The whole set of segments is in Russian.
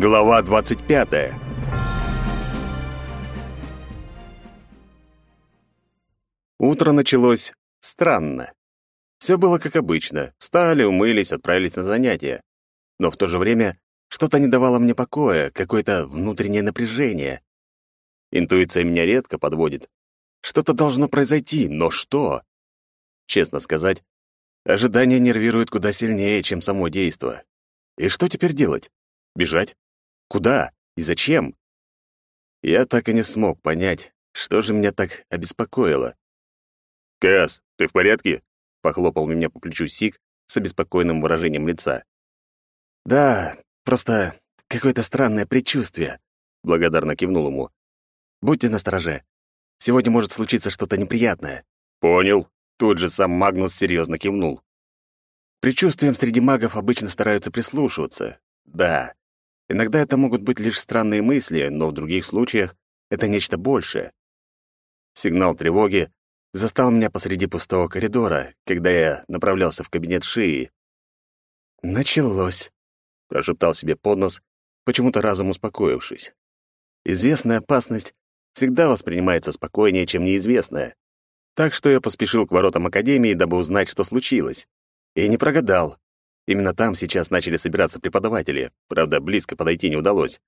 Глава 25. Утро началось странно. Все было как обычно. Встали, умылись, отправились на занятия. Но в то же время что-то не давало мне покоя, какое-то внутреннее напряжение. Интуиция меня редко подводит. Что-то должно произойти, но что? Честно сказать, ожидание нервирует куда сильнее, чем само действо. И что теперь делать? Бежать? Куда и зачем? Я так и не смог понять, что же меня так обеспокоило. «Кэс, ты в порядке?» — похлопал меня по плечу Сик с обеспокоенным выражением лица. «Да, просто какое-то странное предчувствие», — благодарно кивнул ему. «Будьте настороже. Сегодня может случиться что-то неприятное». «Понял». Тут же сам Магнус серьезно кивнул. Предчувствиям среди магов обычно стараются прислушиваться. Да, иногда это могут быть лишь странные мысли, но в других случаях это нечто большее. Сигнал тревоги застал меня посреди пустого коридора, когда я направлялся в кабинет Шии. «Началось», — прошептал себе под нос, почему-то разом успокоившись. «Известная опасность всегда воспринимается спокойнее, чем неизвестная. Так что я поспешил к воротам Академии, дабы узнать, что случилось. И не прогадал. Именно там сейчас начали собираться преподаватели. Правда, близко подойти не удалось.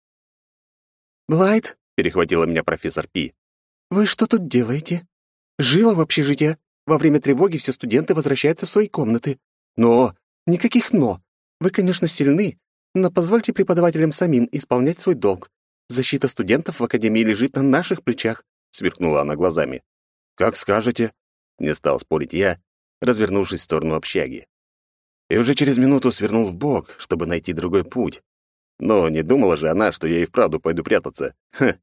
«Блайт», — перехватила меня профессор Пи. «Вы что тут делаете? Живо в общежитие. Во время тревоги все студенты возвращаются в свои комнаты. Но... Никаких «но». Вы, конечно, сильны, но позвольте преподавателям самим исполнять свой долг. Защита студентов в Академии лежит на наших плечах», — сверкнула она глазами. «Как скажете», — не стал спорить я, развернувшись в сторону общаги. И уже через минуту свернул в бок, чтобы найти другой путь. Но не думала же она, что я и вправду пойду прятаться. Хм.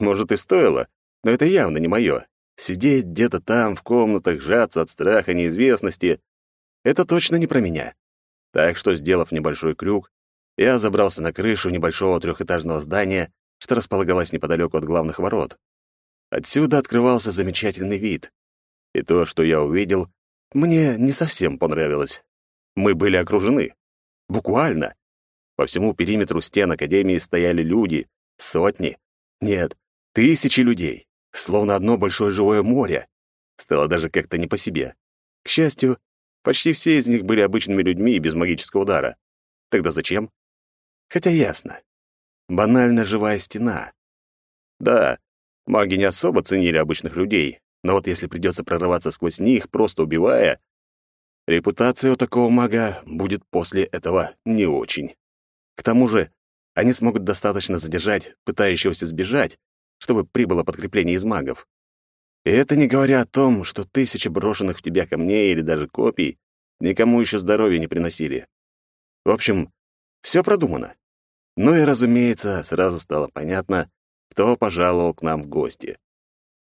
Может, и стоило, но это явно не мое. Сидеть где-то там, в комнатах, сжаться от страха неизвестности — это точно не про меня. Так что, сделав небольшой крюк, я забрался на крышу небольшого трехэтажного здания, что располагалось неподалеку от главных ворот. Отсюда открывался замечательный вид. И то, что я увидел, мне не совсем понравилось. Мы были окружены. Буквально. По всему периметру стен Академии стояли люди. Сотни. Нет, тысячи людей. Словно одно большое живое море. Стало даже как-то не по себе. К счастью, почти все из них были обычными людьми без магического удара. Тогда зачем? Хотя ясно. Банально живая стена. Да, маги не особо ценили обычных людей, но вот если придется прорываться сквозь них, просто убивая, репутация у такого мага будет после этого не очень. К тому же, они смогут достаточно задержать пытающегося сбежать, чтобы прибыло подкрепление из магов. И это не говоря о том, что тысячи брошенных в тебя камней или даже копий никому еще здоровья не приносили. В общем, все продумано. Ну и, разумеется, сразу стало понятно, кто пожаловал к нам в гости.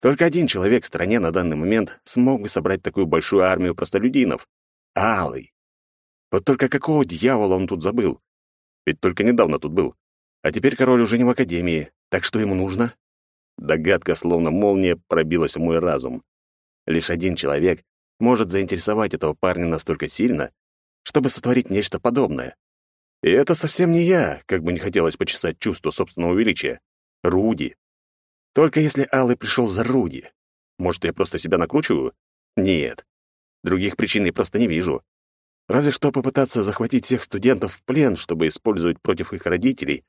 Только один человек в стране на данный момент смог бы собрать такую большую армию простолюдинов — Алый. Вот только какого дьявола он тут забыл? Ведь только недавно тут был. А теперь король уже не в Академии, так что ему нужно? Догадка, словно молния, пробилась в мой разум. Лишь один человек может заинтересовать этого парня настолько сильно, чтобы сотворить нечто подобное. И это совсем не я, как бы не хотелось почесать чувство собственного величия. Руди. Только если Алый пришел за Руди. Может, я просто себя накручиваю? Нет. Других причин я просто не вижу. Разве что попытаться захватить всех студентов в плен, чтобы использовать против их родителей.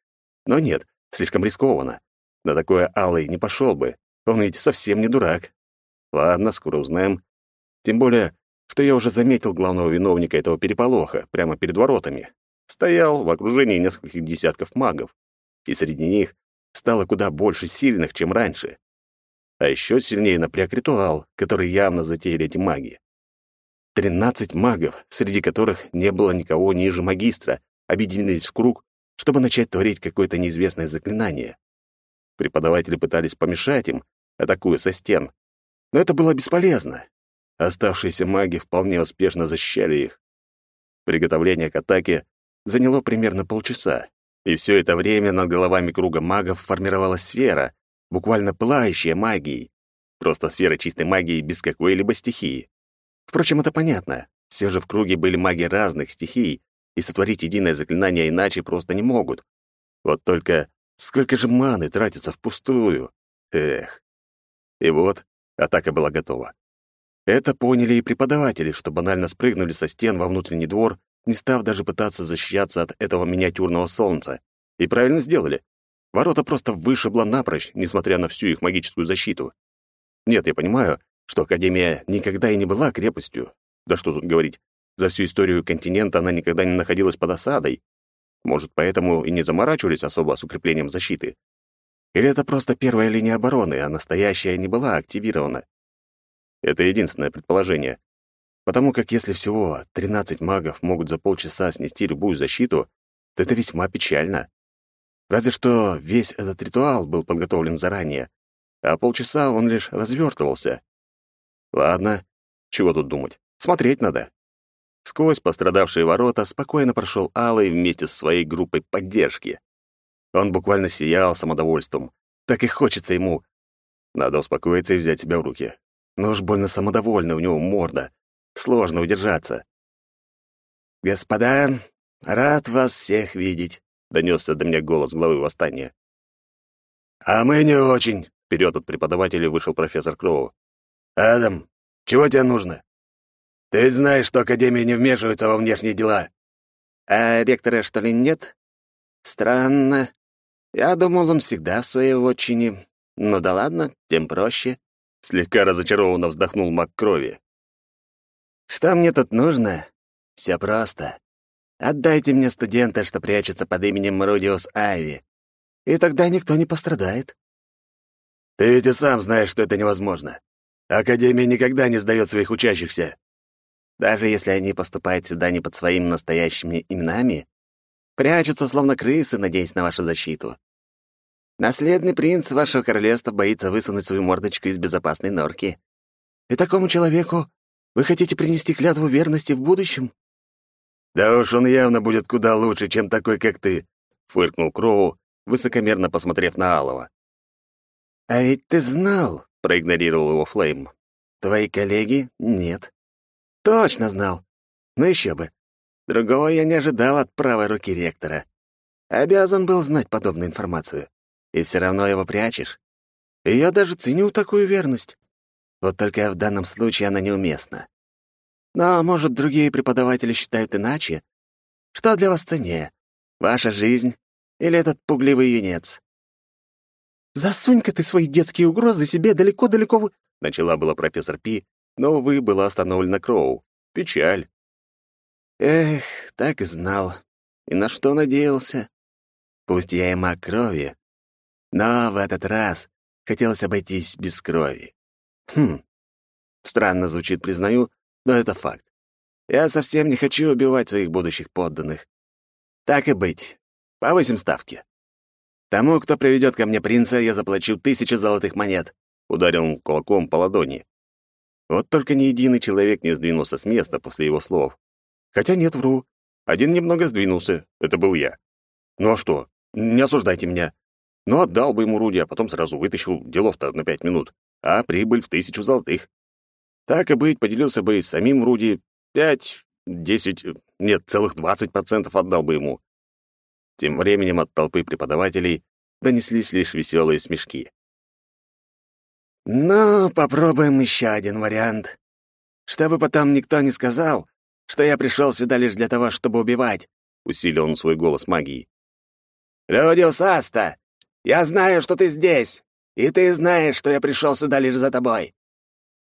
Но нет, слишком рискованно. На такое Алый не пошел бы. Он ведь совсем не дурак. Ладно, скоро узнаем. Тем более, что я уже заметил главного виновника этого переполоха прямо перед воротами. Стоял в окружении нескольких десятков магов. И среди них стало куда больше сильных, чем раньше. А еще сильнее напряг ритуал, который явно затеяли эти маги. Тринадцать магов, среди которых не было никого ниже магистра, объединились в круг, чтобы начать творить какое-то неизвестное заклинание. Преподаватели пытались помешать им, атакуя со стен. Но это было бесполезно. Оставшиеся маги вполне успешно защищали их. Приготовление к атаке заняло примерно полчаса. И все это время над головами круга магов формировалась сфера, буквально пылающая магией. Просто сфера чистой магии без какой-либо стихии. Впрочем, это понятно. Все же в круге были маги разных стихий, и сотворить единое заклинание иначе просто не могут. Вот только сколько же маны тратится впустую? Эх. И вот атака была готова. Это поняли и преподаватели, что банально спрыгнули со стен во внутренний двор, не став даже пытаться защищаться от этого миниатюрного солнца. И правильно сделали. Ворота просто вышибло напрочь, несмотря на всю их магическую защиту. Нет, я понимаю, что Академия никогда и не была крепостью. Да что тут говорить, за всю историю континента она никогда не находилась под осадой. Может, поэтому и не заморачивались особо с укреплением защиты. Или это просто первая линия обороны, а настоящая не была активирована. Это единственное предположение. Потому как если всего 13 магов могут за полчаса снести любую защиту, то это весьма печально. Разве что весь этот ритуал был подготовлен заранее, а полчаса он лишь развертывался. Ладно, чего тут думать? Смотреть надо. Сквозь пострадавшие ворота спокойно прошел Алый вместе со своей группой поддержки. Он буквально сиял самодовольством. Так и хочется ему. Надо успокоиться и взять себя в руки. Но уж больно самодовольно у него морда. Сложно удержаться. «Господа, рад вас всех видеть», — донесся до меня голос главы восстания. «А мы не очень», — вперед от преподавателя вышел профессор Кроу. «Адам, чего тебе нужно? Ты знаешь, что Академия не вмешивается во внешние дела». «А ректора, что ли, нет? Странно. Я думал, он всегда в своей вотчине. Ну да ладно, тем проще». Слегка разочарованно вздохнул маг крови. «Что мне тут нужно? Все просто. Отдайте мне студента, что прячется под именем Мрудиус Айви, и тогда никто не пострадает». «Ты ведь и сам знаешь, что это невозможно. Академия никогда не сдает своих учащихся». «Даже если они поступают сюда не под своими настоящими именами, прячутся, словно крысы, надеясь на вашу защиту. Наследный принц вашего королевства боится высунуть свою мордочку из безопасной норки. И такому человеку вы хотите принести клятву верности в будущем?» «Да уж он явно будет куда лучше, чем такой, как ты», — фыркнул Кроу, высокомерно посмотрев на Алова. «А ведь ты знал», — проигнорировал его Флейм. «Твои коллеги — нет». «Точно знал. Ну еще бы. Другого я не ожидал от правой руки ректора. Обязан был знать подобную информацию и все равно его прячешь. И я даже ценю такую верность. Вот только в данном случае она неуместна. Но, может, другие преподаватели считают иначе? Что для вас ценнее? Ваша жизнь или этот пугливый юнец? «Засунь-ка ты свои детские угрозы себе далеко-далеко в...» Начала была профессор Пи, но, увы, была остановлена Кроу. Печаль. Эх, так и знал. И на что надеялся? Пусть я и маг крови, но в этот раз хотелось обойтись без крови. Хм. Странно звучит, признаю, но это факт. Я совсем не хочу убивать своих будущих подданных. Так и быть. Повысим ставки. Тому, кто приведет ко мне принца, я заплачу тысячу золотых монет. Ударил он кулаком по ладони. Вот только ни единый человек не сдвинулся с места после его слов. Хотя нет, вру. Один немного сдвинулся. Это был я. Ну а что? Не осуждайте меня. Ну, отдал бы ему Руди, а потом сразу вытащил делов-то на пять минут, а прибыль в тысячу золотых. Так и быть, поделился бы и самим Руди. Пять, десять, нет, целых двадцать процентов отдал бы ему. Тем временем от толпы преподавателей донеслись лишь веселые смешки. «Ну, попробуем еще один вариант. Чтобы потом никто не сказал, что я пришел сюда лишь для того, чтобы убивать», — усилил он свой голос магии. «Людиус Аста, я знаю, что ты здесь, и ты знаешь, что я пришел сюда лишь за тобой.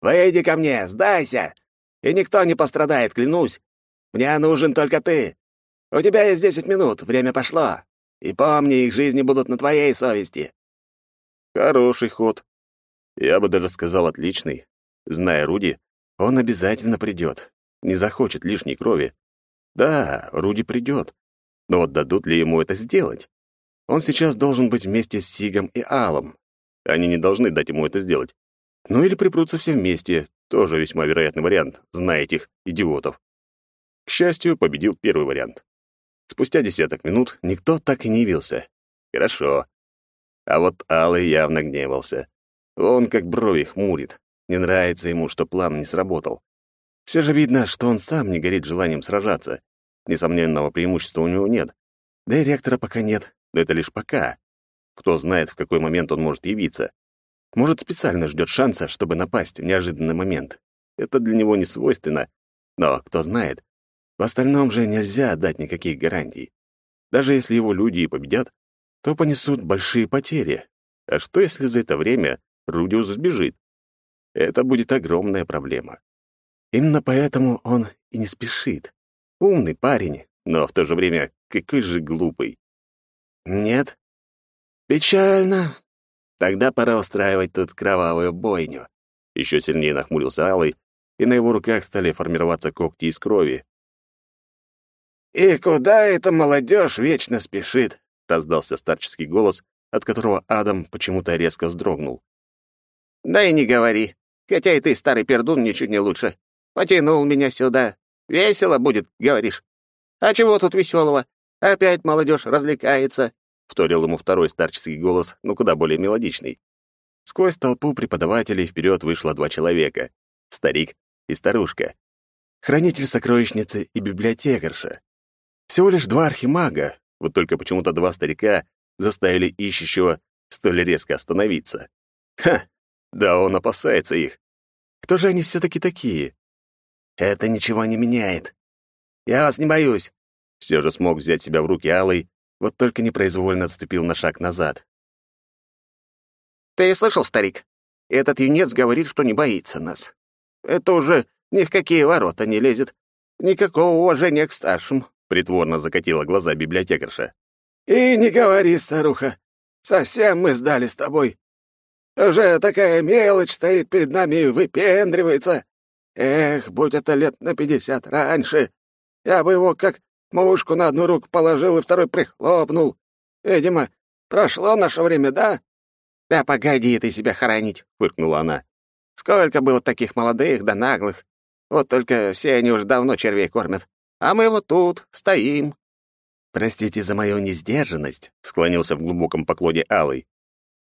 Выйди ко мне, сдайся, и никто не пострадает, клянусь. Мне нужен только ты. У тебя есть десять минут, время пошло. И помни, их жизни будут на твоей совести». Хороший ход. Я бы даже сказал отличный. Зная Руди, он обязательно придет. Не захочет лишней крови. Да, Руди придет. Но вот дадут ли ему это сделать? Он сейчас должен быть вместе с Сигом и Алом. Они не должны дать ему это сделать. Ну или припрутся все вместе, тоже весьма вероятный вариант, зная этих идиотов. К счастью, победил первый вариант. Спустя десяток минут никто так и не явился. Хорошо. А вот Алый явно гневался. Он как брови хмурит. Не нравится ему, что план не сработал. Все же видно, что он сам не горит желанием сражаться. Несомненного преимущества у него нет. Да и ректора пока нет, но это лишь пока. Кто знает, в какой момент он может явиться. Может, специально ждет шанса, чтобы напасть в неожиданный момент. Это для него не свойственно. Но кто знает. В остальном же нельзя дать никаких гарантий. Даже если его люди и победят, то понесут большие потери. А что, если за это время Рудиус сбежит? Это будет огромная проблема. Именно поэтому он и не спешит. Умный парень, но в то же время какой же глупый. Нет? Печально. Тогда пора устраивать тут кровавую бойню. Еще сильнее нахмурился Алый, и на его руках стали формироваться когти из крови. «И куда эта молодежь вечно спешит?» — раздался старческий голос, от которого Адам почему-то резко вздрогнул. «Да и не говори. Хотя и ты, старый пердун, ничуть не лучше. Потянул меня сюда. Весело будет, говоришь. А чего тут веселого? Опять молодежь развлекается», — вторил ему второй старческий голос, но куда более мелодичный. Сквозь толпу преподавателей вперед вышло два человека — старик и старушка. Хранитель сокровищницы и библиотекарша. Всего лишь два архимага, вот только почему-то два старика заставили ищущего столь резко остановиться. Ха! Да он опасается их. Кто же они все-таки такие? Это ничего не меняет. Я вас не боюсь. Все же смог взять себя в руки Алый, вот только непроизвольно отступил на шаг назад. Ты слышал, старик? Этот юнец говорит, что не боится нас. Это уже ни в какие ворота не лезет. Никакого уважения к старшим, притворно закатила глаза библиотекарша. И не говори, старуха. Совсем мы сдали с тобой. Уже такая мелочь стоит перед нами и выпендривается. Эх, будь это лет на пятьдесят раньше, я бы его как мушку на одну руку положил и второй прихлопнул. Видимо, прошло наше время, да?» «Да погоди ты себя хоронить», — фыркнула она. «Сколько было таких молодых да наглых. Вот только все они уже давно червей кормят. А мы вот тут стоим». «Простите за мою несдержанность», — склонился в глубоком поклоне Алый.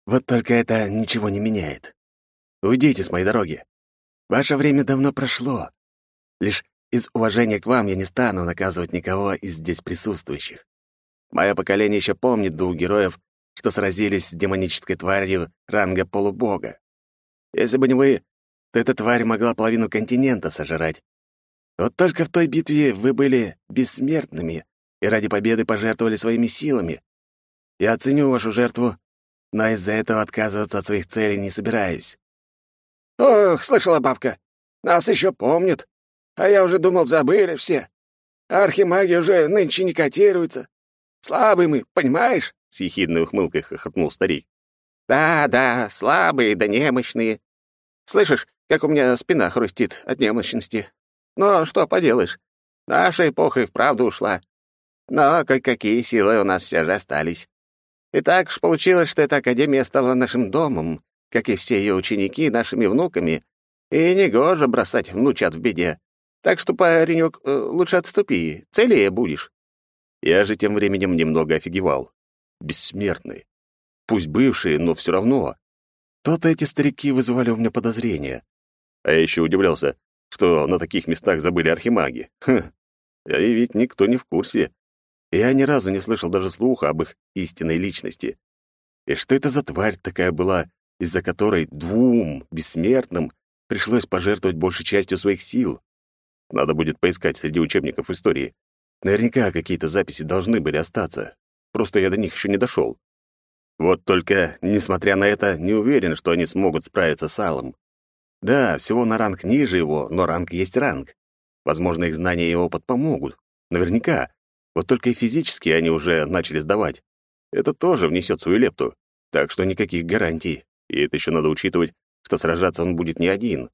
Вот только это ничего не меняет. Уйдите с моей дороги. Ваше время давно прошло. Лишь из уважения к вам я не стану наказывать никого из здесь присутствующих. Мое поколение еще помнит двух героев, что сразились с демонической тварью ранга полубога. Если бы не вы, то эта тварь могла половину континента сожрать. Вот только в той битве вы были бессмертными и ради победы пожертвовали своими силами. Я оценю вашу жертву но из-за этого отказываться от своих целей не собираюсь». «Ох, слышала бабка, нас еще помнят. А я уже думал, забыли все. Архимаги уже нынче не котируются. Слабые мы, понимаешь?» — с ехидной ухмылкой хохотнул старик. «Да, да, слабые да немощные. Слышишь, как у меня спина хрустит от немощности? Но что поделаешь, наша эпоха и вправду ушла. Но кое-какие силы у нас все же остались. И так уж получилось, что эта академия стала нашим домом, как и все ее ученики нашими внуками, и негоже бросать внучат в беде. Так что, паренек, э, лучше отступи, целее будешь». Я же тем временем немного офигевал. Бессмертный. Пусть бывшие, но все равно. То-то эти старики вызывали у меня подозрения. А я еще удивлялся, что на таких местах забыли архимаги. Хм, и ведь никто не в курсе. Я ни разу не слышал даже слуха об их истинной личности. И что это за тварь такая была, из-за которой двум, бессмертным, пришлось пожертвовать большей частью своих сил? Надо будет поискать среди учебников истории. Наверняка какие-то записи должны были остаться. Просто я до них еще не дошел. Вот только, несмотря на это, не уверен, что они смогут справиться с Алом. Да, всего на ранг ниже его, но ранг есть ранг. Возможно, их знания и опыт помогут. Наверняка. Вот только и физически они уже начали сдавать. Это тоже внесет свою лепту. Так что никаких гарантий. И это еще надо учитывать, что сражаться он будет не один.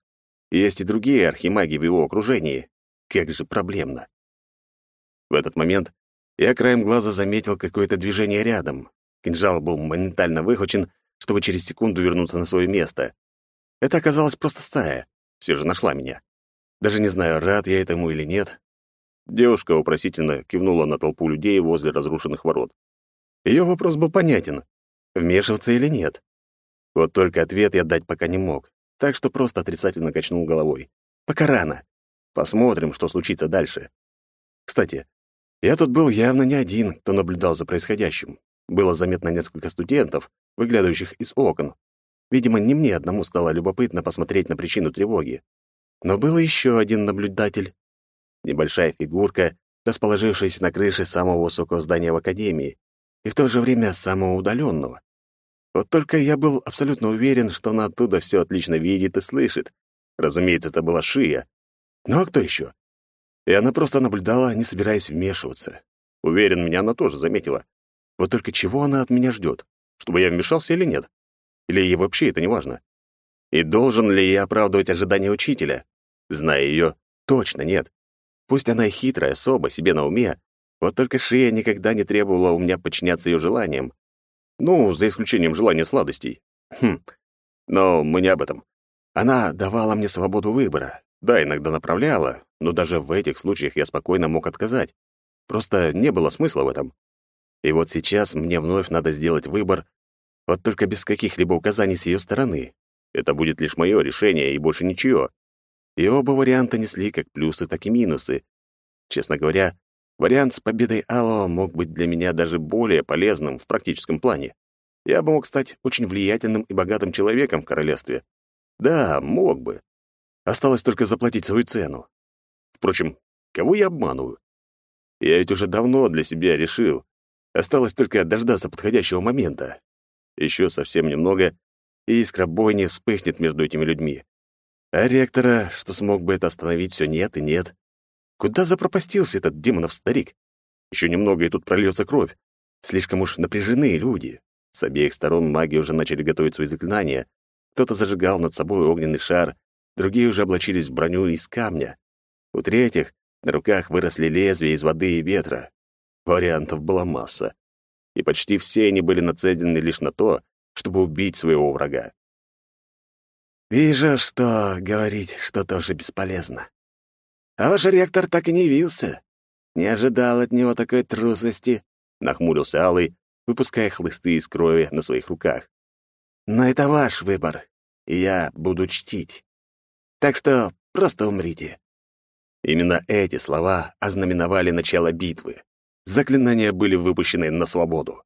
Есть и другие архимаги в его окружении. Как же проблемно. В этот момент я краем глаза заметил какое-то движение рядом. Кинжал был моментально выхвачен, чтобы через секунду вернуться на свое место. Это оказалось просто стая. Все же нашла меня. Даже не знаю, рад я этому или нет, Девушка вопросительно кивнула на толпу людей возле разрушенных ворот. Ее вопрос был понятен — вмешиваться или нет. Вот только ответ я дать пока не мог, так что просто отрицательно качнул головой. Пока рано. Посмотрим, что случится дальше. Кстати, я тут был явно не один, кто наблюдал за происходящим. было заметно несколько студентов, выглядывающих из окон. Видимо, не мне одному стало любопытно посмотреть на причину тревоги. Но был еще один наблюдатель. Небольшая фигурка, расположившаяся на крыше самого высокого здания в Академии, и в то же время самого удаленного. Вот только я был абсолютно уверен, что она оттуда все отлично видит и слышит. Разумеется, это была Шия. Ну а кто еще? И она просто наблюдала, не собираясь вмешиваться. Уверен, меня она тоже заметила. Вот только чего она от меня ждет? Чтобы я вмешался или нет? Или ей вообще это не важно? И должен ли я оправдывать ожидания учителя? Зная ее, точно нет. Пусть она и хитрая особа, себе на уме, вот только Шия никогда не требовала у меня подчиняться ее желаниям. Ну, за исключением желания сладостей. Хм, но мы не об этом. Она давала мне свободу выбора. Да, иногда направляла, но даже в этих случаях я спокойно мог отказать. Просто не было смысла в этом. И вот сейчас мне вновь надо сделать выбор, вот только без каких-либо указаний с ее стороны. Это будет лишь мое решение и больше ничего. И оба варианта несли как плюсы, так и минусы. Честно говоря, вариант с победой Алло мог быть для меня даже более полезным в практическом плане. Я бы мог стать очень влиятельным и богатым человеком в королевстве. Да, мог бы. Осталось только заплатить свою цену. Впрочем, кого я обманываю? Я ведь уже давно для себя решил. Осталось только дождаться подходящего момента. Еще совсем немного, и искра бойни вспыхнет между этими людьми. А ректора, что смог бы это остановить, все нет и нет. Куда запропастился этот демонов старик? Еще немного, и тут прольется кровь. Слишком уж напряжены люди. С обеих сторон маги уже начали готовить свои заклинания. Кто-то зажигал над собой огненный шар, другие уже облачились в броню из камня. У третьих на руках выросли лезвия из воды и ветра. Вариантов была масса. И почти все они были нацелены лишь на то, чтобы убить своего врага. «Вижу, что говорить что-то уже бесполезно. А ваш ректор так и не явился. Не ожидал от него такой трусости», — нахмурился Алый, выпуская хлысты из крови на своих руках. «Но это ваш выбор, и я буду чтить. Так что просто умрите». Именно эти слова ознаменовали начало битвы. Заклинания были выпущены на свободу.